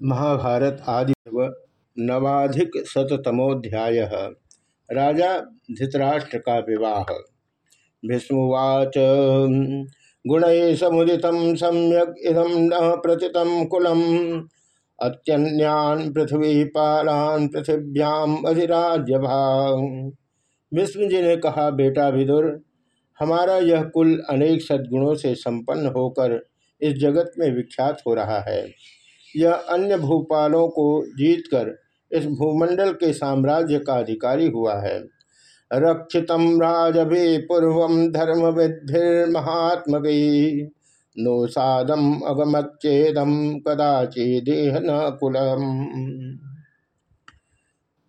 महाभारत आदि नवाधिक शतमोध्याय राजा धृतराष्ट्र का विवाह। भीष्मवाच गुण समुदित सम्यक इदम न प्रतित कुलम। अत्यन्यान पृथ्वी पालान पृथिव्याम अधिराज्य भीष्म जी ने कहा, बेटा विदुर, हमारा यह कुल अनेक सद्गुणों से संपन्न होकर इस जगत में विख्यात हो रहा है। यह अन्य भूपालों को जीतकर इस भूमंडल के साम्राज्य का अधिकारी हुआ है। रक्षित राजभि पूर्व धर्म विधिर्महात्म नो सादम अगमच्चेदम कदाचिदेह न कुलम।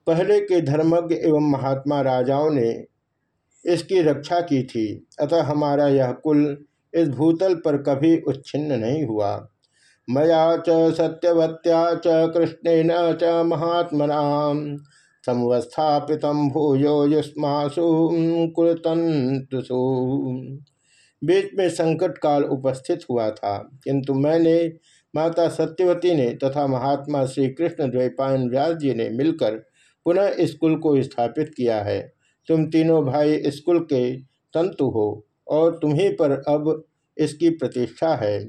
पहले के धर्मज्ञ एवं महात्मा राजाओं ने इसकी रक्षा की थी, अतः हमारा यह कुल इस भूतल पर कभी उच्छिन्न नहीं हुआ। मया च सत्यवत्या च कृष्णेन च महात्मना संवस्थापित भूयो युष्मासु कुलतंतुषु बीच में संकट काल उपस्थित हुआ था, किंतु मैंने माता सत्यवती ने तथा महात्मा श्री कृष्ण द्वैपायन व्यास जी ने मिलकर पुनः स्कूल को स्थापित किया है। तुम तीनों भाई स्कूल के तंतु हो और तुम्ही पर अब इसकी प्रतिष्ठा है।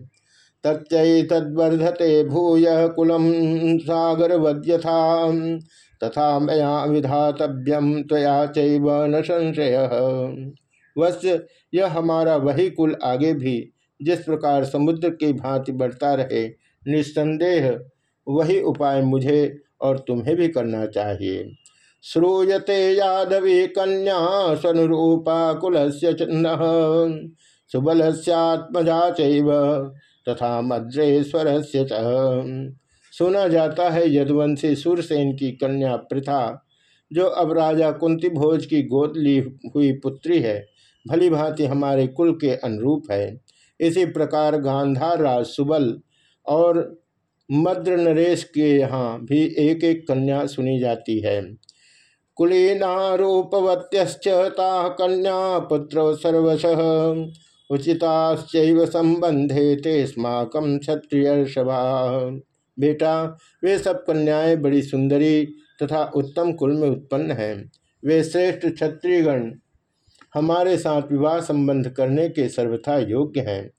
तच्चैतद्वर्धते भूय कुलम सागरवद्यथा। तथा मया विधातव्यम तया चैव न संशय। वश्य यह हमारा वही कुल आगे भी जिस प्रकार समुद्र की भांति बढ़ता रहे, निस्संदेह वही उपाय मुझे और तुम्हें भी करना चाहिए। श्रूयते यादवी कन्या स्वनुरूपा कुल सुबल सत्मजा तथा मद्रेश्वर से सुना जाता है यदुवंशी सूरसेन की कन्या प्रथा, जो अब राजा कुंती भोज की गोद ली हुई पुत्री है। भली भांति हमारे कुल के अनुरूप है। इसी प्रकार गांधार राज सुबल और मद्र नरेश के यहाँ भी एक एक कन्या सुनी जाती है। कुलीनारूपवत्यश्चा कन्या पुत्र सर्वश। उचिताश्चैव संबंधे तेस्माकम क्षत्रिय सभा बेटा, वे सब कन्याएँ बड़ी सुंदरी तथा उत्तम कुल में उत्पन्न हैं। वे श्रेष्ठ क्षत्रियगण हमारे साथ विवाह संबंध करने के सर्वथा योग्य हैं।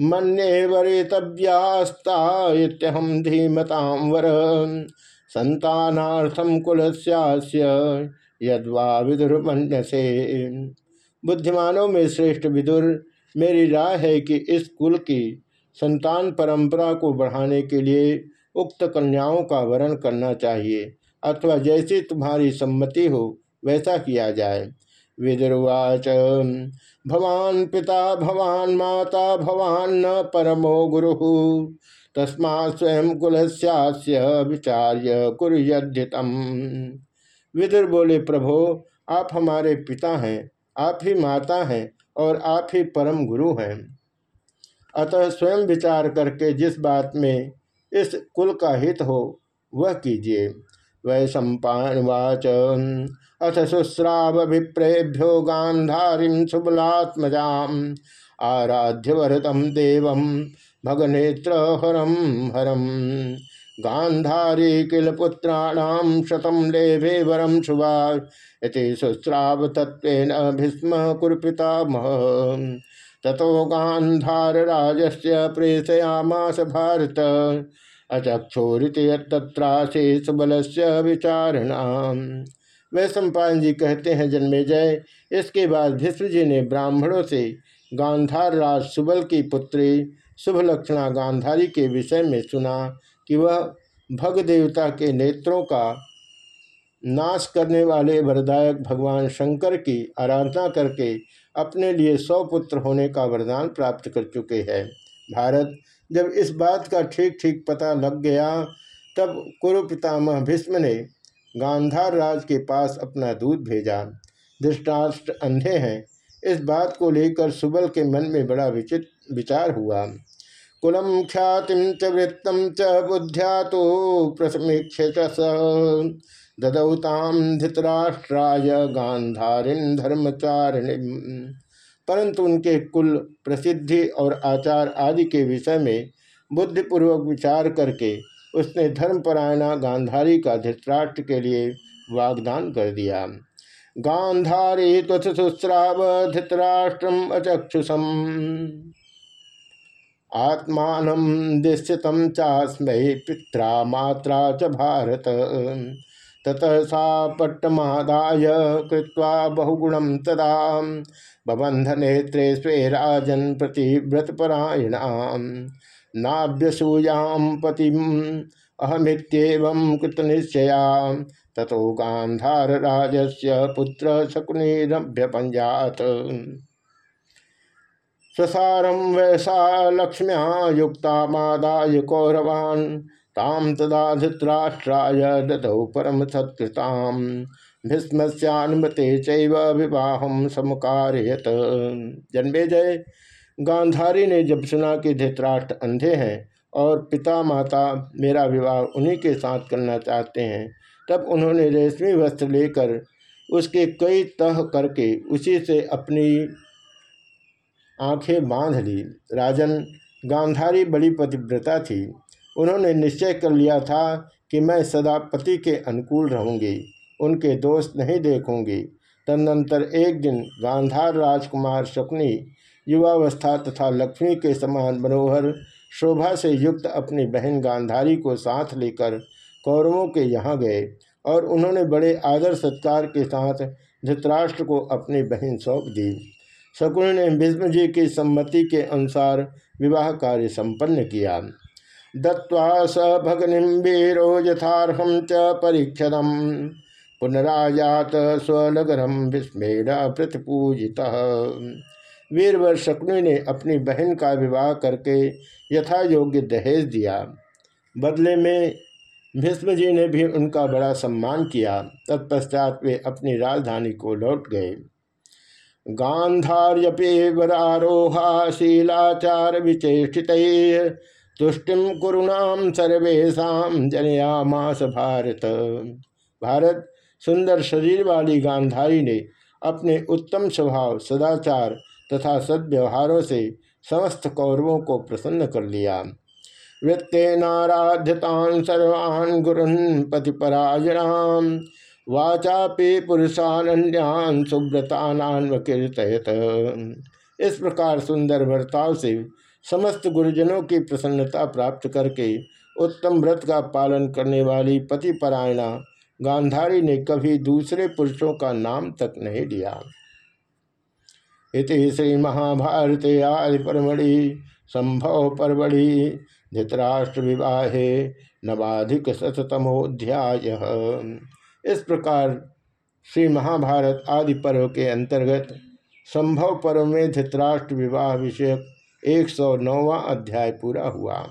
मन्ये वरेतव्यास्ता हम धीमताम वर संतानार्थम कुल यद्वा विदुर से बुद्धिमानों में श्रेष्ठ विदुर मेरी राय है कि इस कुल की संतान परंपरा को बढ़ाने के लिए उक्त कन्याओं का वरण करना चाहिए, अथवा जैसी तुम्हारी सम्मति हो, वैसा किया जाए। विदुर्वाच, भवान पिता, भवान माता, भवान न परमो गुरु। तस्मा स्वयं कुल विचार्य कुरयध्यतम विदुर बोले, प्रभो, आप हमारे पिता हैं, आप ही माता हैं और आप ही परम गुरु हैं। अतः स्वयं विचार करके जिस बात में इस कुल का हित हो, वह कीजिए। वै सम्पावाच अथ शुश्राव विप्रेभ्यो गांधारी शुभलात्मजा आराध्य वरतम देव भगनेत्र हरम हरम। गांधारी किल पुत्राणाम शतम लेभे वरम शुभा शुश्राव तत्व भीष्म कुरपिता गांधार राजस्य प्रेषयामास भारत। अचक्षोरित तत्रासे सुबल से विचारणा। वे सम्पान जी कहते हैं, जन्मे जय। इसके बाद भीष्म जी ने ब्राह्मणों से गांधार राज सुबल की पुत्री शुभ लक्षणा गांधारी के विषय में सुना। कि वह भग देवता के नेत्रों का नाश करने वाले वरदायक भगवान शंकर की आराधना करके अपने लिए सौ पुत्र होने का वरदान प्राप्त कर चुके हैं। भारत, जब इस बात का ठीक ठीक पता लग गया, तब कुरु पितामह भीष्म ने गांधार राज के पास अपना दूध भेजा। धृष्टाष्ट्र अंधे हैं। इस बात को लेकर सुबल के मन में बड़ा विचित विचार हुआ। कुलम ख्याति वृत्तम च बुद्ध्या तो प्रसमीक्ष ददौताम धृतराष्ट्राय गांधारिन धर्मचारिणी। परंतु उनके कुल प्रसिद्धि और आचार आदि के विषय में बुद्धिपूर्वक विचार करके उसने धर्मपरायणा गांधारी का धृतराष्ट्र के लिए वागदान कर दिया। गांधारी तुश्राव धृतराष्ट्रम अचक्षुषम। आत्मान दिश्यत चास्मय पित्रा मात्रा च भारत। ततः सा पट्टमादाय कृत्वा बहुगुणम तदा बबंध नेत्रे स्वे राजन प्रति व्रतपरायणाम नाभ्यसूयाम पतिम अहमित्येवं कृतनिश्चया। ततो गांधार राजस्य पुत्र शकुनिरभ्यपंजात ससारम वैसा लक्ष्म्या युक्ता मादाय कौरवान् ताम तदा धृतराष्ट्राय ददौ परम सत्कृताम। भीष्मस्यानुमते चैव विवाहम समकारयत। जन्मे जय। गांधारी ने जब सुना कि धृतराष्ट्र अंधे हैं और पिता माता मेरा विवाह उन्हीं के साथ करना चाहते हैं, तब उन्होंने रेशमी वस्त्र लेकर उसके कई तह करके उसी से अपनी आँखें बाँध ली। राजन गांधारी बड़ी पतिव्रता थी। उन्होंने निश्चय कर लिया था कि मैं सदा पति के अनुकूल रहूँगी, उनके दोस्त नहीं देखूँगी। तदनंतर एक दिन गांधार राजकुमार शकुनी, युवावस्था तथा लक्ष्मी के समान मनोहर, शोभा से युक्त अपनी बहन गांधारी को साथ लेकर कौरवों के यहाँ गए और उन्होंने बड़े आदर सत्कार के साथ धृतराष्ट्र को अपनी बहन सौंप दी। शकुन ने भीष्म जी की सम्मति के अनुसार विवाह कार्य संपन्न किया। दत्वा स भगनिम वीरो यथारहम च परीक्षदम पुनरायात स्वनगरम विस्मेण प्रतिपूजिता। वीरवर शकुनी ने अपनी बहन का विवाह करके यथा योग्य दहेज दिया। बदले में भीष्म जी ने भी उनका बड़ा सम्मान किया। तत्पश्चात वे अपनी राजधानी को लौट गए। गांधार्यपि वरारोहा शीलाचार विचेषित तुष्टिम कुरुणाम सर्वेशा जनयामास भारत। भारत सुंदर शरीर वाली गांधारी ने अपने उत्तम स्वभाव, सदाचार तथा सद्व्यवहारों से समस्त कौरवों को प्रसन्न कर लिया। वृत्ते वृत्तेनाराध्यतान सर्वान् गुरुन् पतिपरायणाम। वाचापि पुरुषान्यान सुव्रतान्वकीर्तयत इस प्रकार सुंदर वर्ताव से समस्त गुरुजनों की प्रसन्नता प्राप्त करके उत्तम व्रत का पालन करने वाली पति पतिपरायणा गांधारी ने कभी दूसरे पुरुषों का नाम तक नहीं लिया। इति श्री महाभारत आदि परमढ़ि संभव परमढ़ि धृतराष्ट्र विवाहे नवाधिक शतमोध्याय इस प्रकार श्री महाभारत आदि पर्व के अंतर्गत संभव पर्व में धृतराष्ट्र विवाह विषयक एक सौ अध्याय पूरा हुआ।